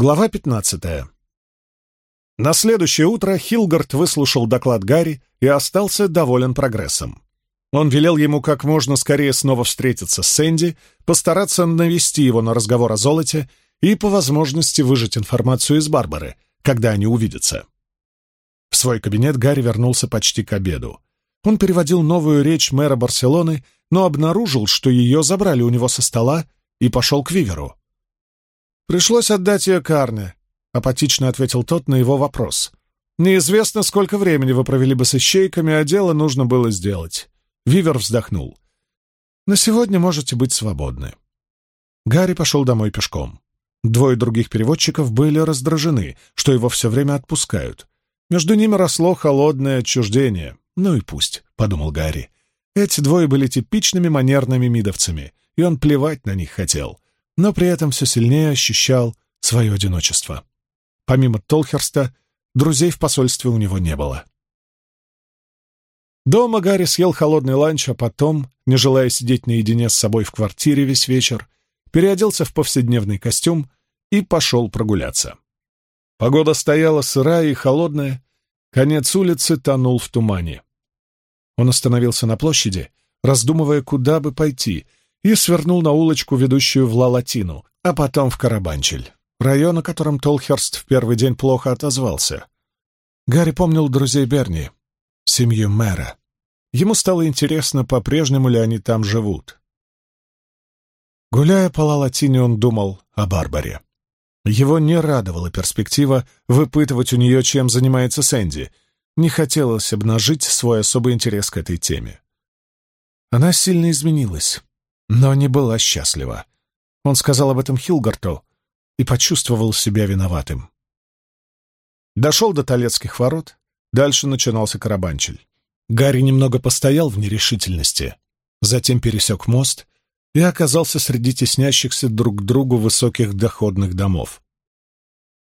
Глава 15. На следующее утро Хилгард выслушал доклад Гарри и остался доволен прогрессом. Он велел ему как можно скорее снова встретиться с Сэнди, постараться навести его на разговор о золоте и, по возможности, выжать информацию из Барбары, когда они увидятся. В свой кабинет Гарри вернулся почти к обеду. Он переводил новую речь мэра Барселоны, но обнаружил, что ее забрали у него со стола, и пошел к Виверу. «Пришлось отдать ее Карне», — апатично ответил тот на его вопрос. «Неизвестно, сколько времени вы провели бы с ищейками, а дело нужно было сделать». Вивер вздохнул. «На сегодня можете быть свободны». Гарри пошел домой пешком. Двое других переводчиков были раздражены, что его все время отпускают. Между ними росло холодное отчуждение. «Ну и пусть», — подумал Гарри. Эти двое были типичными манерными мидовцами, и он плевать на них хотел — но при этом все сильнее ощущал свое одиночество. Помимо Толхерста, друзей в посольстве у него не было. Дома Гарри съел холодный ланч, а потом, не желая сидеть наедине с собой в квартире весь вечер, переоделся в повседневный костюм и пошел прогуляться. Погода стояла сырая и холодная, конец улицы тонул в тумане. Он остановился на площади, раздумывая, куда бы пойти — и свернул на улочку, ведущую в Ла-Латину, а потом в Карабанчель, район, о котором Толхерст в первый день плохо отозвался. Гарри помнил друзей Берни, семью мэра. Ему стало интересно, по-прежнему ли они там живут. Гуляя по Ла-Латине, он думал о Барбаре. Его не радовала перспектива выпытывать у нее, чем занимается Сэнди. Не хотелось обнажить свой особый интерес к этой теме. Она сильно изменилась но не была счастлива. Он сказал об этом Хилгарту и почувствовал себя виноватым. Дошел до Толецких ворот, дальше начинался Карабанчель. Гарри немного постоял в нерешительности, затем пересек мост и оказался среди теснящихся друг к другу высоких доходных домов.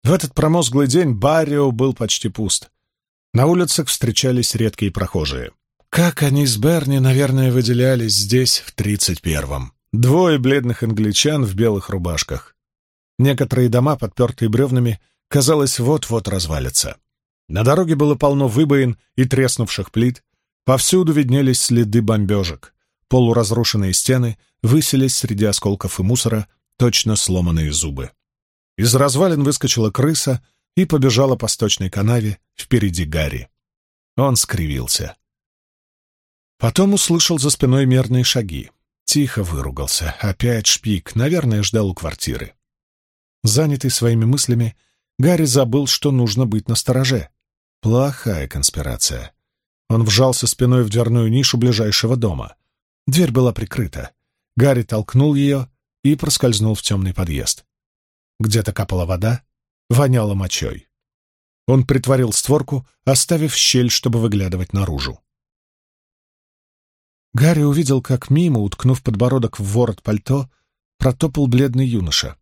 В этот промозглый день Баррио был почти пуст. На улицах встречались редкие прохожие. Как они с Берни, наверное, выделялись здесь в тридцать первом. Двое бледных англичан в белых рубашках. Некоторые дома, подпертые бревнами, казалось, вот-вот развалятся. На дороге было полно выбоин и треснувших плит, повсюду виднелись следы бомбежек. Полуразрушенные стены высились среди осколков и мусора, точно сломанные зубы. Из развалин выскочила крыса и побежала по сточной канаве впереди Гарри. Он скривился. Потом услышал за спиной мерные шаги. Тихо выругался. Опять шпик. Наверное, ждал у квартиры. Занятый своими мыслями, Гарри забыл, что нужно быть настороже. Плохая конспирация. Он вжался спиной в дверную нишу ближайшего дома. Дверь была прикрыта. Гарри толкнул ее и проскользнул в темный подъезд. Где-то капала вода, воняло мочой. Он притворил створку, оставив щель, чтобы выглядывать наружу. Гарри увидел, как мимо, уткнув подбородок в ворот пальто, протопал бледный юноша.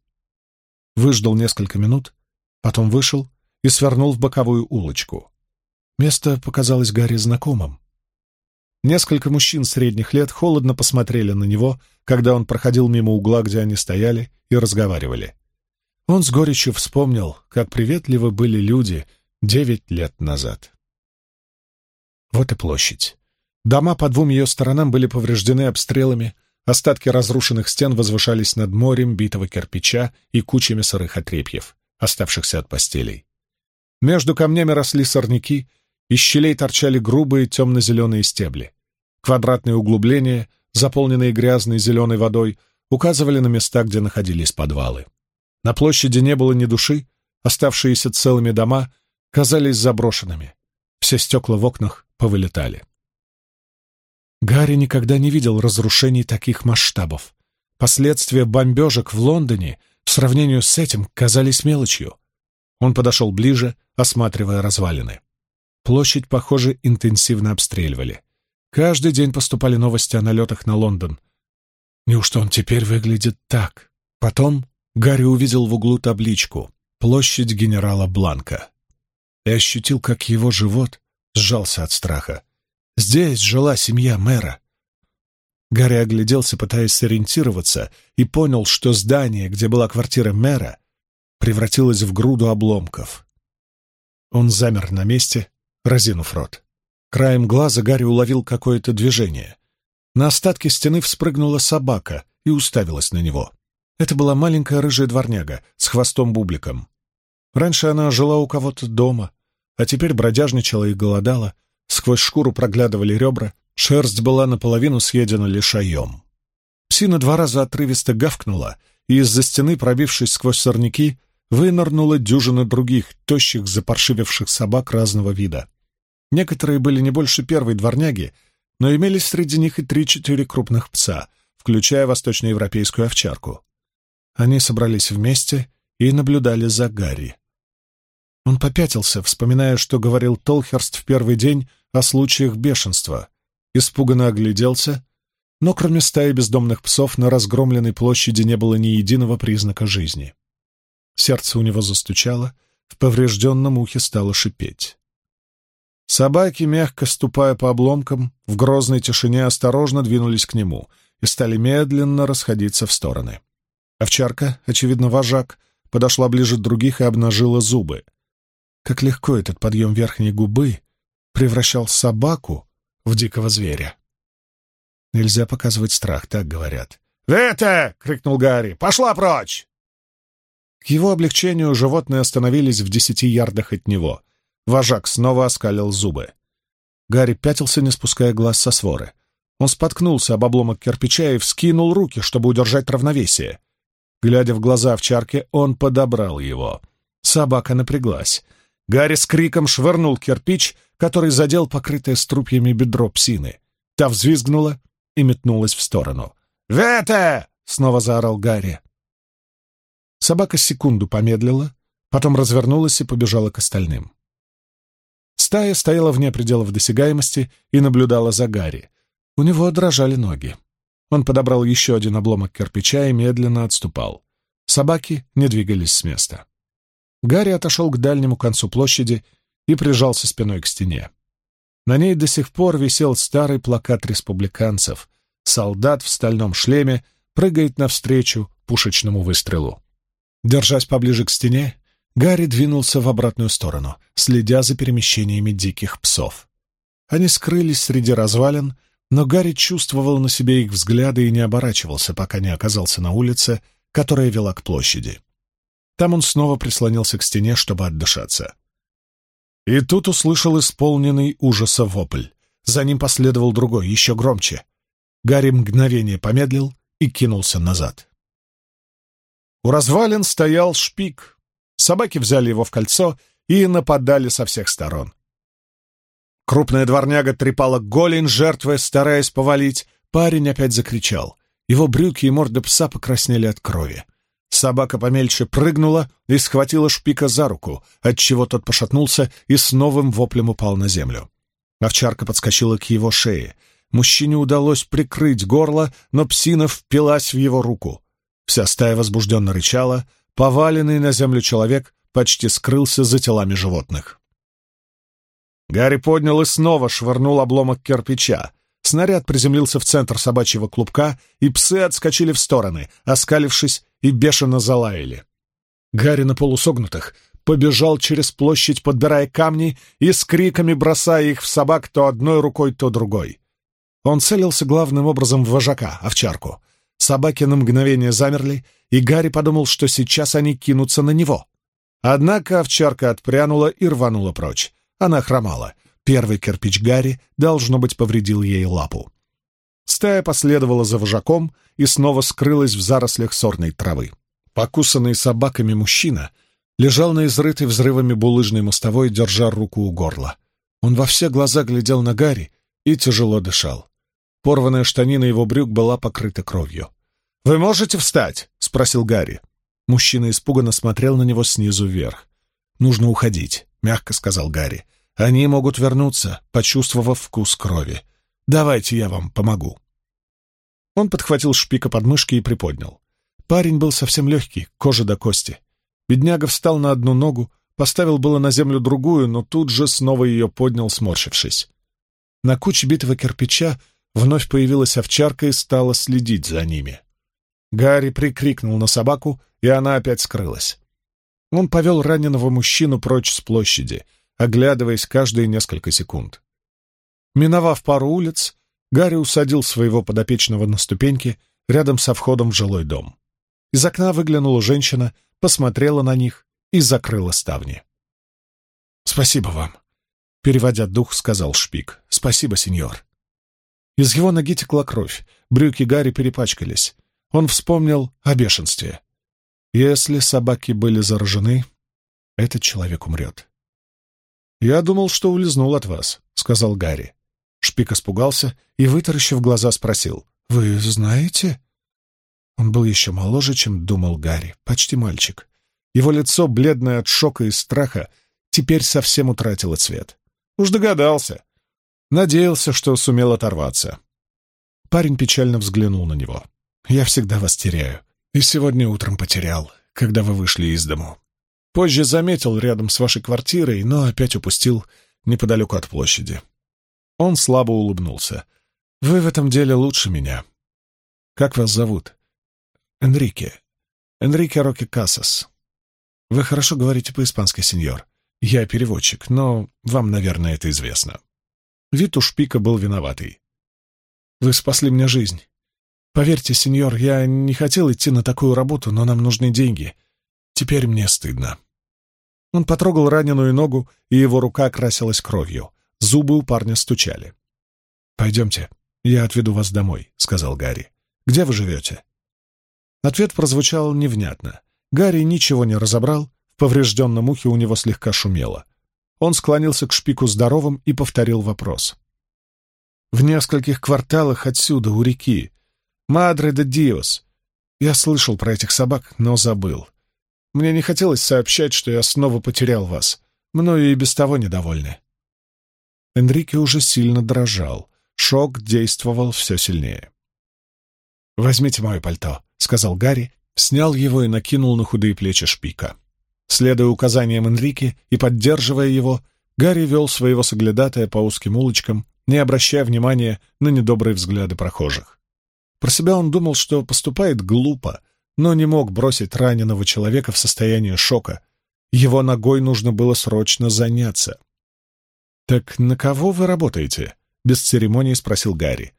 Выждал несколько минут, потом вышел и свернул в боковую улочку. Место показалось Гарри знакомым. Несколько мужчин средних лет холодно посмотрели на него, когда он проходил мимо угла, где они стояли и разговаривали. Он с горечью вспомнил, как приветливы были люди девять лет назад. Вот и площадь. Дома по двум ее сторонам были повреждены обстрелами, остатки разрушенных стен возвышались над морем битого кирпича и кучами сырых отрепьев, оставшихся от постелей. Между камнями росли сорняки, из щелей торчали грубые темно-зеленые стебли. Квадратные углубления, заполненные грязной зеленой водой, указывали на места, где находились подвалы. На площади не было ни души, оставшиеся целыми дома казались заброшенными. Все стекла в окнах повылетали. Гарри никогда не видел разрушений таких масштабов. Последствия бомбежек в Лондоне в сравнении с этим казались мелочью. Он подошел ближе, осматривая развалины. Площадь, похоже, интенсивно обстреливали. Каждый день поступали новости о налетах на Лондон. Неужто он теперь выглядит так? Потом Гарри увидел в углу табличку «Площадь генерала Бланка» и ощутил, как его живот сжался от страха. Здесь жила семья мэра. Гарри огляделся, пытаясь сориентироваться, и понял, что здание, где была квартира мэра, превратилась в груду обломков. Он замер на месте, разинув рот. Краем глаза Гарри уловил какое-то движение. На остатки стены вспрыгнула собака и уставилась на него. Это была маленькая рыжая дворняга с хвостом-бубликом. Раньше она жила у кого-то дома, а теперь бродяжничала и голодала. Сквозь шкуру проглядывали ребра, шерсть была наполовину съедена лишаем. Псина два раза отрывисто гавкнула, и из-за стены, пробившись сквозь сорняки, вынырнула дюжина других, тощих, запаршививших собак разного вида. Некоторые были не больше первой дворняги, но имелись среди них и три-четыре крупных пса, включая восточноевропейскую овчарку. Они собрались вместе и наблюдали за Гарри. Он попятился, вспоминая, что говорил Толхерст в первый день о случаях бешенства, испуганно огляделся, но кроме стаи бездомных псов на разгромленной площади не было ни единого признака жизни. Сердце у него застучало, в поврежденном ухе стало шипеть. Собаки, мягко ступая по обломкам, в грозной тишине осторожно двинулись к нему и стали медленно расходиться в стороны. Овчарка, очевидно, вожак, подошла ближе других и обнажила зубы. Как легко этот подъем верхней губы превращал собаку в дикого зверя. Нельзя показывать страх, так говорят. «Это!» — крикнул Гарри. «Пошла прочь!» К его облегчению животные остановились в десяти ярдах от него. Вожак снова оскалил зубы. Гарри пятился, не спуская глаз со своры. Он споткнулся об обломок кирпича и вскинул руки, чтобы удержать равновесие. Глядя в глаза овчарке, он подобрал его. Собака напряглась. Гарри с криком швырнул кирпич, который задел покрытое струпьями бедро псины. Та взвизгнула и метнулась в сторону. «Вете!» — снова заорал Гарри. Собака секунду помедлила, потом развернулась и побежала к остальным. Стая стояла вне пределов досягаемости и наблюдала за Гарри. У него дрожали ноги. Он подобрал еще один обломок кирпича и медленно отступал. Собаки не двигались с места. Гарри отошел к дальнему концу площади и прижался спиной к стене. На ней до сих пор висел старый плакат республиканцев. Солдат в стальном шлеме прыгает навстречу пушечному выстрелу. Держась поближе к стене, Гарри двинулся в обратную сторону, следя за перемещениями диких псов. Они скрылись среди развалин, но Гарри чувствовал на себе их взгляды и не оборачивался, пока не оказался на улице, которая вела к площади. Там он снова прислонился к стене, чтобы отдышаться. И тут услышал исполненный ужаса вопль. За ним последовал другой, еще громче. Гарри мгновение помедлил и кинулся назад. У развалин стоял шпик. Собаки взяли его в кольцо и нападали со всех сторон. Крупная дворняга трепала голень, жертвуя, стараясь повалить. Парень опять закричал. Его брюки и морда пса покраснели от крови. Собака помельче прыгнула и схватила шпика за руку, отчего тот пошатнулся и с новым воплем упал на землю. Овчарка подскочила к его шее. Мужчине удалось прикрыть горло, но псина впилась в его руку. Вся стая возбужденно рычала, поваленный на землю человек почти скрылся за телами животных. Гарри поднял и снова швырнул обломок кирпича. Снаряд приземлился в центр собачьего клубка, и псы отскочили в стороны, оскалившись и бешено залаяли. Гарри на полусогнутых побежал через площадь, подбирая камни и с криками бросая их в собак то одной рукой, то другой. Он целился главным образом в вожака, овчарку. Собаки на мгновение замерли, и Гарри подумал, что сейчас они кинутся на него. Однако овчарка отпрянула и рванула прочь. Она хромала. Первый кирпич Гарри, должно быть, повредил ей лапу. Стая последовала за вожаком и снова скрылась в зарослях сорной травы. Покусанный собаками мужчина лежал на изрытой взрывами булыжной мостовой, держа руку у горла. Он во все глаза глядел на Гарри и тяжело дышал. Порванная штанина его брюк была покрыта кровью. «Вы можете встать?» — спросил Гарри. Мужчина испуганно смотрел на него снизу вверх. «Нужно уходить. — мягко сказал Гарри. «Они могут вернуться, почувствовав вкус крови. Давайте я вам помогу». Он подхватил шпика под мышки и приподнял. Парень был совсем легкий, кожа до кости. Бедняга встал на одну ногу, поставил было на землю другую, но тут же снова ее поднял, сморщившись. На куче битого кирпича вновь появилась овчарка и стала следить за ними. Гарри прикрикнул на собаку, и она опять скрылась. Он повел раненого мужчину прочь с площади, оглядываясь каждые несколько секунд. Миновав пару улиц, Гарри усадил своего подопечного на ступеньки рядом со входом в жилой дом. Из окна выглянула женщина, посмотрела на них и закрыла ставни. «Спасибо вам», — переводя дух, сказал Шпик. «Спасибо, сеньор». Из его ноги текла кровь, брюки Гарри перепачкались. Он вспомнил о бешенстве. Если собаки были заражены, этот человек умрет. «Я думал, что улизнул от вас», — сказал Гарри. Шпик испугался и, вытаращив глаза, спросил. «Вы знаете?» Он был еще моложе, чем думал Гарри, почти мальчик. Его лицо, бледное от шока и страха, теперь совсем утратило цвет. Уж догадался. Надеялся, что сумел оторваться. Парень печально взглянул на него. «Я всегда вас теряю. И сегодня утром потерял, когда вы вышли из дому. Позже заметил рядом с вашей квартирой, но опять упустил неподалеку от площади». Он слабо улыбнулся. «Вы в этом деле лучше меня. Как вас зовут?» «Энрике. Энрике Роки Касас. Вы хорошо говорите по-испански, сеньор. Я переводчик, но вам, наверное, это известно». Вид у шпика был виноватый. «Вы спасли мне жизнь. Поверьте, сеньор, я не хотел идти на такую работу, но нам нужны деньги. Теперь мне стыдно». Он потрогал раненую ногу, и его рука окрасилась кровью. Зубы у парня стучали. «Пойдемте, я отведу вас домой», — сказал Гарри. «Где вы живете?» Ответ прозвучал невнятно. Гарри ничего не разобрал, в поврежденном ухе у него слегка шумело. Он склонился к шпику здоровым и повторил вопрос. «В нескольких кварталах отсюда, у реки. Мадре де Диос. Я слышал про этих собак, но забыл. Мне не хотелось сообщать, что я снова потерял вас. Мною и без того недовольны». Энрике уже сильно дрожал. Шок действовал все сильнее. «Возьмите мое пальто», — сказал Гарри, снял его и накинул на худые плечи шпика. Следуя указаниям Энрике и поддерживая его, Гарри вел своего соглядатая по узким улочкам, не обращая внимания на недобрые взгляды прохожих. Про себя он думал, что поступает глупо, но не мог бросить раненого человека в состояние шока. Его ногой нужно было срочно заняться. «Так на кого вы работаете?» — без церемонии спросил Гарри.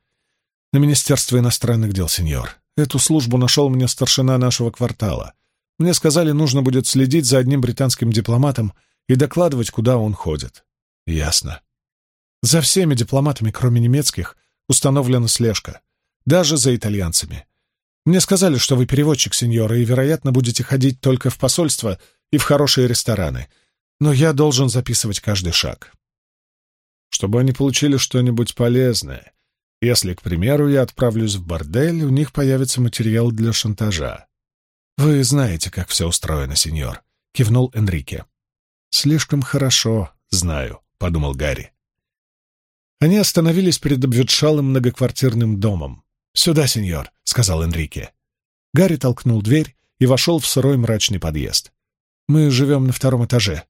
«На Министерство иностранных дел, сеньор. Эту службу нашел мне старшина нашего квартала. Мне сказали, нужно будет следить за одним британским дипломатом и докладывать, куда он ходит. Ясно. За всеми дипломатами, кроме немецких, установлена слежка. Даже за итальянцами. Мне сказали, что вы переводчик, сеньора, и, вероятно, будете ходить только в посольство и в хорошие рестораны. Но я должен записывать каждый шаг. Чтобы они получили что-нибудь полезное. Если, к примеру, я отправлюсь в бордель, у них появится материал для шантажа. «Вы знаете, как все устроено, сеньор», — кивнул Энрике. «Слишком хорошо знаю», — подумал Гарри. Они остановились перед обветшалым многоквартирным домом. «Сюда, сеньор», — сказал Энрике. Гарри толкнул дверь и вошел в сырой мрачный подъезд. «Мы живем на втором этаже.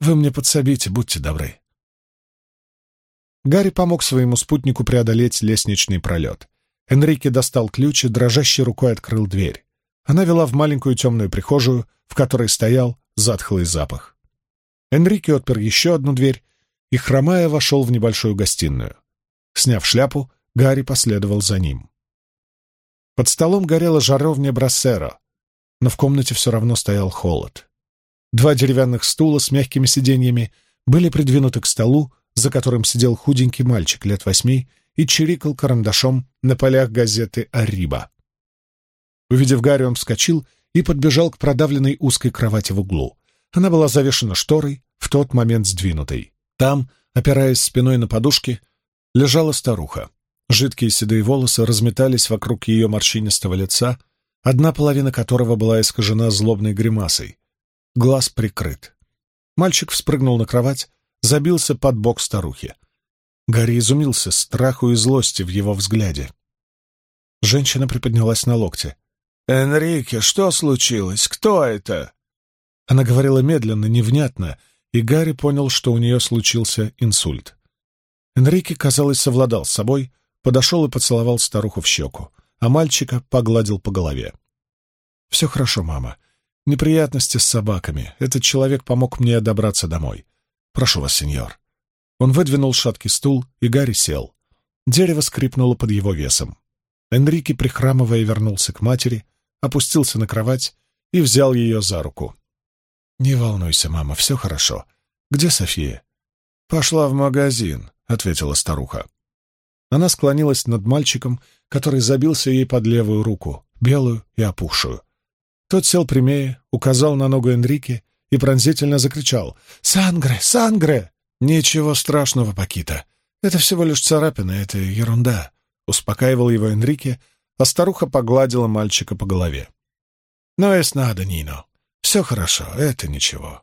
Вы мне подсобите, будьте добры». Гарри помог своему спутнику преодолеть лестничный пролет. Энрике достал ключ и дрожащей рукой открыл дверь. Она вела в маленькую темную прихожую, в которой стоял затхлый запах. Энрике отпер еще одну дверь и, хромая, вошел в небольшую гостиную. Сняв шляпу, Гарри последовал за ним. Под столом горела жаровня Брассеро, но в комнате все равно стоял холод. Два деревянных стула с мягкими сиденьями были придвинуты к столу, за которым сидел худенький мальчик лет восьми и чирикал карандашом на полях газеты «Ариба». Увидев Гарри, он вскочил и подбежал к продавленной узкой кровати в углу. Она была завешена шторой, в тот момент сдвинутой. Там, опираясь спиной на подушки, лежала старуха. Жидкие седые волосы разметались вокруг ее морщинистого лица, одна половина которого была искажена злобной гримасой. Глаз прикрыт. Мальчик вспрыгнул на кровать, забился под бок старухи. Гарри изумился страху и злости в его взгляде. Женщина приподнялась на локте. «Энрике, что случилось? Кто это?» Она говорила медленно, невнятно, и Гарри понял, что у нее случился инсульт. Энрике, казалось, совладал с собой, подошел и поцеловал старуху в щеку, а мальчика погладил по голове. «Все хорошо, мама. Неприятности с собаками. Этот человек помог мне добраться домой. Прошу вас, сеньор». Он выдвинул шаткий стул, и Гарри сел. Дерево скрипнуло под его весом. Энрике, прихрамывая, вернулся к матери, опустился на кровать и взял ее за руку. «Не волнуйся, мама, все хорошо. Где София?» «Пошла в магазин», — ответила старуха. Она склонилась над мальчиком, который забился ей под левую руку, белую и опухшую. Тот сел прямее, указал на ногу Энрике и пронзительно закричал «Сангре! Сангре!» «Ничего страшного, Пакита. Это всего лишь царапина, это ерунда», — успокаивал его Энрике, а старуха погладила мальчика по голове. «Но es надо, Нино. Все хорошо, это ничего».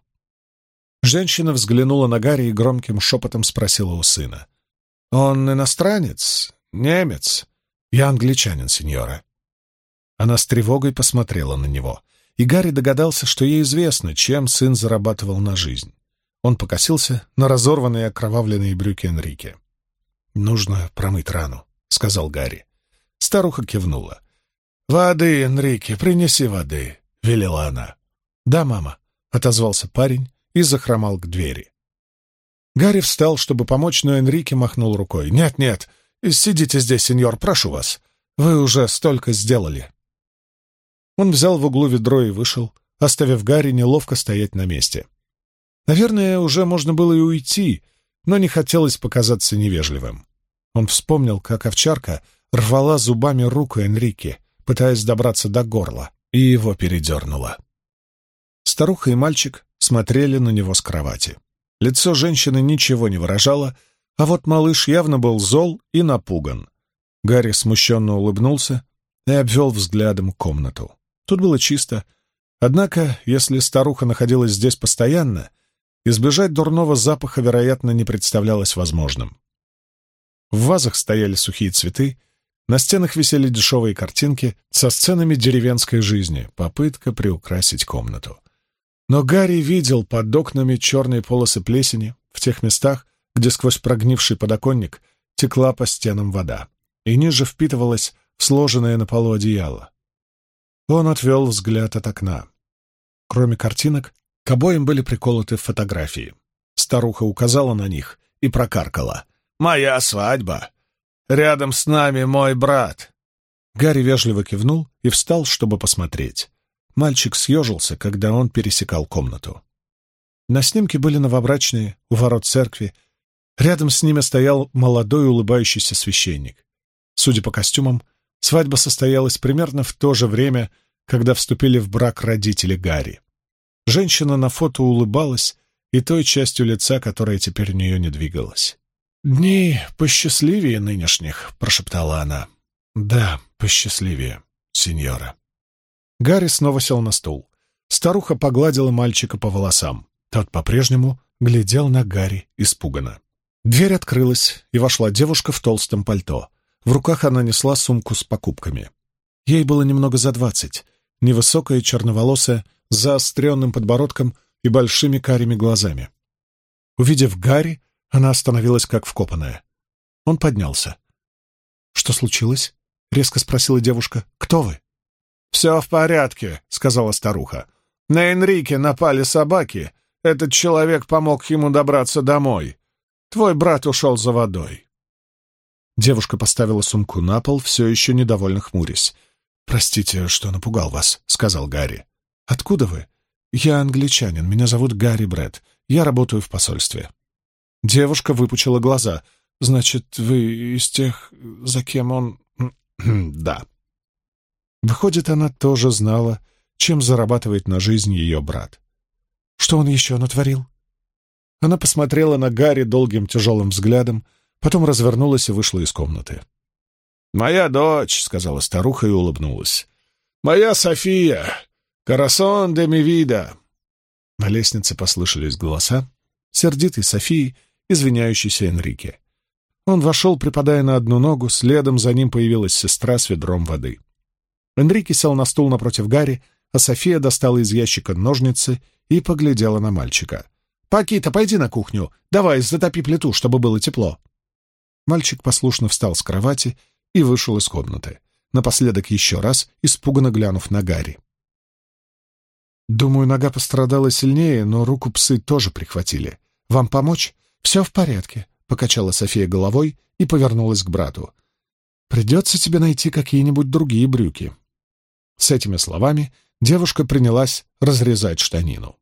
Женщина взглянула на Гарри и громким шепотом спросила у сына. «Он иностранец? Немец? Я англичанин, сеньора». Она с тревогой посмотрела на него, и Гарри догадался, что ей известно, чем сын зарабатывал на жизнь. Он покосился на разорванные окровавленные брюки Энрике. «Нужно промыть рану», — сказал Гарри. Старуха кивнула. «Воды, Энрике, принеси воды», — велела она. «Да, мама», — отозвался парень и захромал к двери. Гарри встал, чтобы помочь, но Энрике махнул рукой. «Нет, нет, сидите здесь, сеньор, прошу вас. Вы уже столько сделали». Он взял в углу ведро и вышел, оставив Гарри неловко стоять на месте. Наверное, уже можно было и уйти, но не хотелось показаться невежливым. Он вспомнил, как овчарка рвала зубами руку Энрике, пытаясь добраться до горла, и его передернуло. Старуха и мальчик смотрели на него с кровати. Лицо женщины ничего не выражало, а вот малыш явно был зол и напуган. Гарри смущенно улыбнулся и обвел взглядом комнату. Тут было чисто. Однако, если старуха находилась здесь постоянно, Избежать дурного запаха, вероятно, не представлялось возможным. В вазах стояли сухие цветы, на стенах висели дешевые картинки со сценами деревенской жизни, попытка приукрасить комнату. Но Гарри видел под окнами черные полосы плесени в тех местах, где сквозь прогнивший подоконник текла по стенам вода, и ниже впитывалась в сложенное на полу одеяло. Он отвел взгляд от окна. Кроме картинок, к обоим были приколоты фотографии. Старуха указала на них и прокаркала. «Моя свадьба! Рядом с нами мой брат!» Гарри вежливо кивнул и встал, чтобы посмотреть. Мальчик съежился, когда он пересекал комнату. На снимке были новобрачные, у ворот церкви. Рядом с ними стоял молодой улыбающийся священник. Судя по костюмам, свадьба состоялась примерно в то же время, когда вступили в брак родители Гарри. Женщина на фото улыбалась и той частью лица, которая теперь у нее не двигалась. «Дни посчастливее нынешних», — прошептала она. «Да, посчастливее, сеньора». Гарри снова сел на стул. Старуха погладила мальчика по волосам. Тот по-прежнему глядел на Гарри испуганно. Дверь открылась, и вошла девушка в толстом пальто. В руках она несла сумку с покупками. Ей было немного за двадцать. Невысокая, черноволосая, с заостренным подбородком и большими карими глазами. Увидев Гарри, она остановилась как вкопанная. Он поднялся. «Что случилось?» — резко спросила девушка. «Кто вы?» «Все в порядке», — сказала старуха. «На Энрике напали собаки. Этот человек помог ему добраться домой. Твой брат ушел за водой». Девушка поставила сумку на пол, все еще недовольно хмурясь. «Простите, что напугал вас», — сказал Гарри. «Откуда вы?» «Я англичанин. Меня зовут Гарри Брэд. Я работаю в посольстве». Девушка выпучила глаза. «Значит, вы из тех, за кем он...» «Да». Выходит, она тоже знала, чем зарабатывает на жизнь ее брат. Что он еще натворил? Она посмотрела на Гарри долгим тяжелым взглядом, потом развернулась и вышла из комнаты. «Моя дочь», — сказала старуха и улыбнулась. «Моя София. «Карасон де ми вида!» На лестнице послышались голоса, сердитый Софии, извиняющийся Энрике. Он вошел, припадая на одну ногу, следом за ним появилась сестра с ведром воды. Энрике сел на стул напротив Гарри, а София достала из ящика ножницы и поглядела на мальчика. «Пакита, пойди на кухню. Давай, затопи плиту, чтобы было тепло». Мальчик послушно встал с кровати и вышел из комнаты, напоследок еще раз испуганно глянув на Гарри. Думаю, нога пострадала сильнее, но руку псы тоже прихватили. Вам помочь? Все в порядке, — покачала София головой и повернулась к брату. Придется тебе найти какие-нибудь другие брюки. С этими словами девушка принялась разрезать штанину.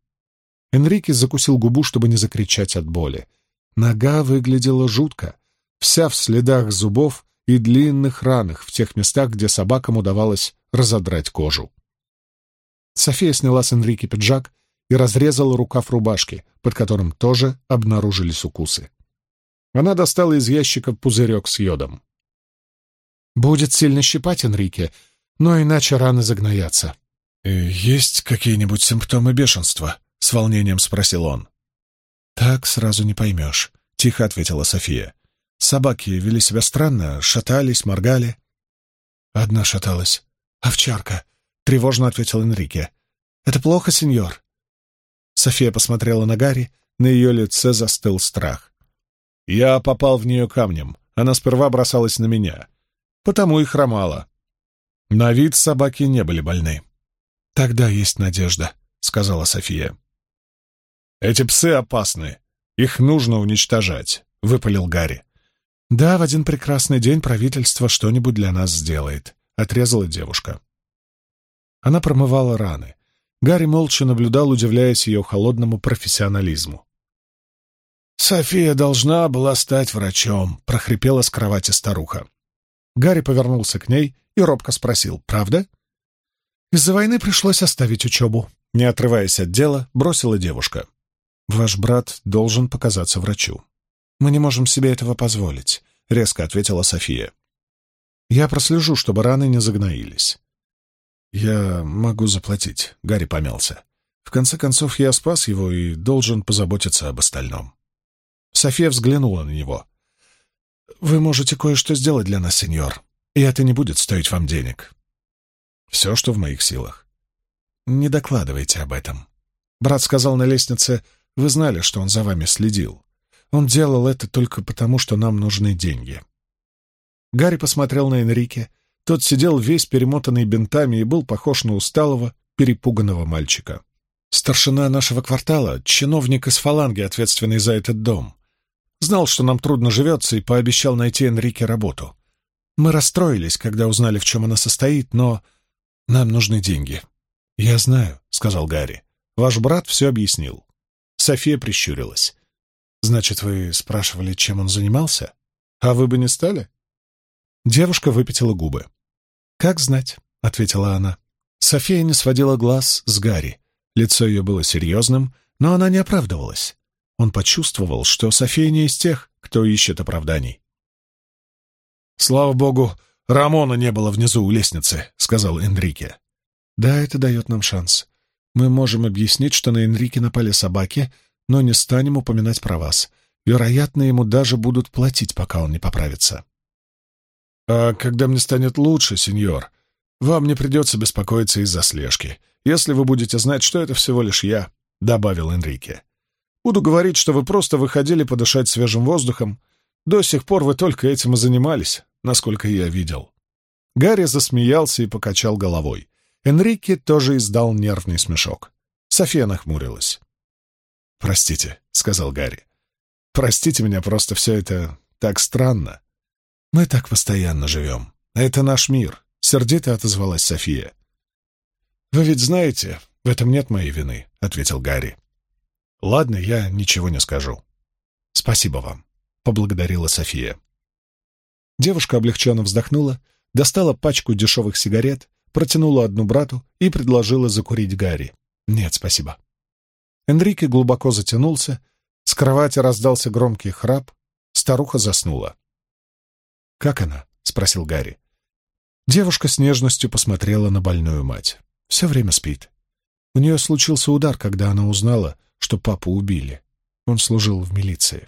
Энрике закусил губу, чтобы не закричать от боли. Нога выглядела жутко, вся в следах зубов и длинных ранах в тех местах, где собакам удавалось разодрать кожу. София сняла с Энрике пиджак и разрезала рукав рубашки, под которым тоже обнаружились укусы. Она достала из ящика пузырек с йодом. «Будет сильно щипать, Энрике, но иначе раны загноятся». «Э, «Есть какие-нибудь симптомы бешенства?» — с волнением спросил он. «Так сразу не поймешь», — тихо ответила София. «Собаки вели себя странно, шатались, моргали». Одна шаталась. «Овчарка», — тревожно ответил Энрике. «Это плохо, сеньор?» София посмотрела на Гарри, на ее лице застыл страх. «Я попал в нее камнем. Она сперва бросалась на меня. Потому и хромала. На вид собаки не были больны». «Тогда есть надежда», — сказала София. «Эти псы опасны. Их нужно уничтожать», — выпалил Гарри. «Да, в один прекрасный день правительство что-нибудь для нас сделает», — отрезала девушка. Она промывала раны. Гарри молча наблюдал, удивляясь ее холодному профессионализму. «София должна была стать врачом», — прохрипела с кровати старуха. Гарри повернулся к ней и робко спросил, «Правда?» «Из-за войны пришлось оставить учебу», — не отрываясь от дела, бросила девушка. «Ваш брат должен показаться врачу. Мы не можем себе этого позволить», — резко ответила София. «Я прослежу, чтобы раны не загноились. «Я могу заплатить», — Гарри помялся. «В конце концов, я спас его и должен позаботиться об остальном». София взглянула на него. «Вы можете кое-что сделать для нас, сеньор, и это не будет стоить вам денег». «Все, что в моих силах». «Не докладывайте об этом». Брат сказал на лестнице, «Вы знали, что он за вами следил. Он делал это только потому, что нам нужны деньги». Гарри посмотрел на Энрике, тот сидел весь перемотанный бинтами и был похож на усталого, перепуганного мальчика. Старшина нашего квартала, чиновник из фаланги, ответственный за этот дом, знал, что нам трудно живется, и пообещал найти Энрике работу. Мы расстроились, когда узнали, в чем она состоит, но нам нужны деньги. «Я знаю», — сказал Гарри. «Ваш брат все объяснил». София прищурилась. «Значит, вы спрашивали, чем он занимался? А вы бы не стали?» Девушка выпятила губы. «Как знать», — ответила она. София не сводила глаз с Гарри. Лицо ее было серьезным, но она не оправдывалась. Он почувствовал, что София не из тех, кто ищет оправданий. «Слава богу, Рамона не было внизу у лестницы», — сказал Энрике. «Да, это дает нам шанс. Мы можем объяснить, что на Энрике напали собаки, но не станем упоминать про вас. Вероятно, ему даже будут платить, пока он не поправится». «А когда мне станет лучше, сеньор, вам не придется беспокоиться из-за слежки, если вы будете знать, что это всего лишь я», — добавил Энрике. «Буду говорить, что вы просто выходили подышать свежим воздухом. До сих пор вы только этим и занимались, насколько я видел». Гарри засмеялся и покачал головой. Энрике тоже издал нервный смешок. София нахмурилась. «Простите», — сказал Гарри. «Простите меня, просто все это так странно. «Мы так постоянно живем. Это наш мир», — сердито отозвалась София. «Вы ведь знаете, в этом нет моей вины», — ответил Гарри. «Ладно, я ничего не скажу». «Спасибо вам», — поблагодарила София. Девушка облегченно вздохнула, достала пачку дешевых сигарет, протянула одну брату и предложила закурить Гарри. «Нет, спасибо». Энрике глубоко затянулся, с кровати раздался громкий храп, старуха заснула. «Как она?» — спросил Гарри. Девушка с нежностью посмотрела на больную мать. «Все время спит. У нее случился удар, когда она узнала, что папу убили. Он служил в милиции».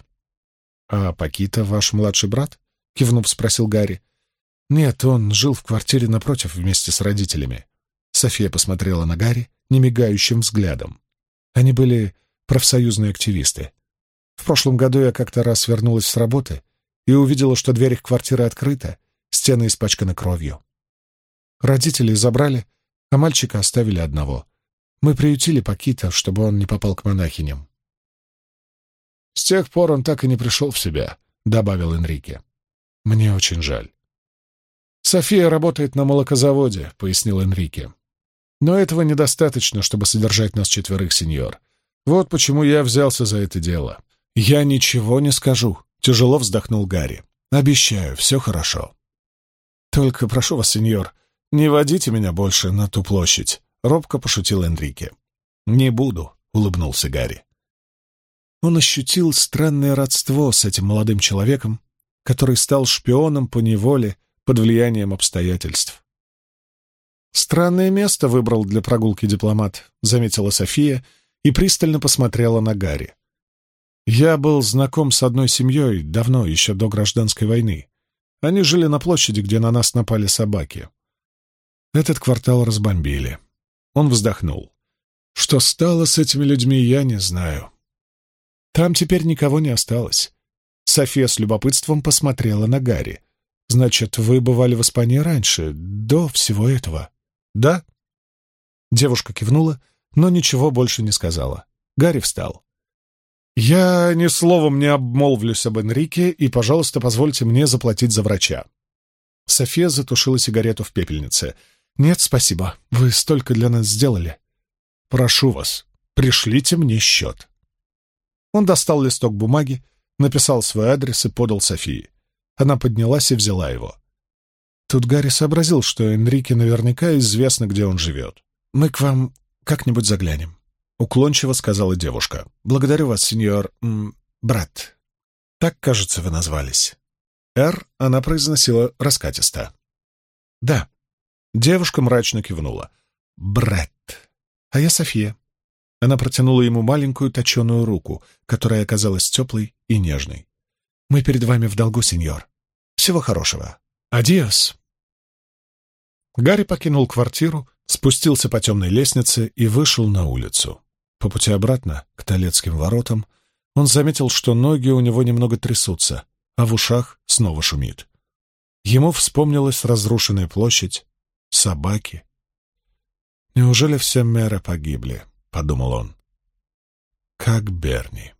«А Пакита ваш младший брат?» — кивнув, спросил Гарри. «Нет, он жил в квартире напротив вместе с родителями». София посмотрела на Гарри немигающим взглядом. Они были профсоюзные активисты. В прошлом году я как-то раз вернулась с работы и увидела, что дверь их квартиры открыта, стены испачканы кровью. Родители забрали, а мальчика оставили одного. Мы приютили Пакита, чтобы он не попал к монахиням. С тех пор он так и не пришел в себя, — добавил Энрике. Мне очень жаль. «София работает на молокозаводе», — пояснил Энрике. «Но этого недостаточно, чтобы содержать нас четверых, сеньор. Вот почему я взялся за это дело. Я ничего не скажу», — тяжело вздохнул Гарри. «Обещаю, все хорошо». «Только прошу вас, сеньор, не водите меня больше на ту площадь», — робко пошутил Энрике. «Не буду», — улыбнулся Гарри. Он ощутил странное родство с этим молодым человеком, который стал шпионом по неволе под влиянием обстоятельств. «Странное место выбрал для прогулки дипломат», — заметила София и пристально посмотрела на Гарри. «Я был знаком с одной семьей давно, еще до гражданской войны. Они жили на площади, где на нас напали собаки. Этот квартал разбомбили. Он вздохнул. Что стало с этими людьми, я не знаю. Там теперь никого не осталось. София с любопытством посмотрела на Гарри. «Значит, вы бывали в Испании раньше, до всего этого?» «Да?» Девушка кивнула, но ничего больше не сказала. Гарри встал. «Я ни словом не обмолвлюсь об Энрике, и, пожалуйста, позвольте мне заплатить за врача». София затушила сигарету в пепельнице. «Нет, спасибо. Вы столько для нас сделали. Прошу вас, пришлите мне счет». Он достал листок бумаги, написал свой адрес и подал Софии. Она поднялась и взяла его. Тут Гарри сообразил, что Энрике наверняка известно, где он живет. «Мы к вам как-нибудь заглянем», — уклончиво сказала девушка. «Благодарю вас, сеньор... М, брат. Так, кажется, вы назвались». «Р» она произносила раскатисто. «Да». Девушка мрачно кивнула. «Брэд. А я София». Она протянула ему маленькую точеную руку, которая оказалась теплой и нежной. «Мы перед вами в долгу, сеньор. Всего хорошего. Адиос!» Гарри покинул квартиру, спустился по темной лестнице и вышел на улицу. По пути обратно, к Толецким воротам, он заметил, что ноги у него немного трясутся, а в ушах снова шумит. Ему вспомнилась разрушенная площадь, собаки. Неужели все мэры погибли? — подумал он. «Как Берни».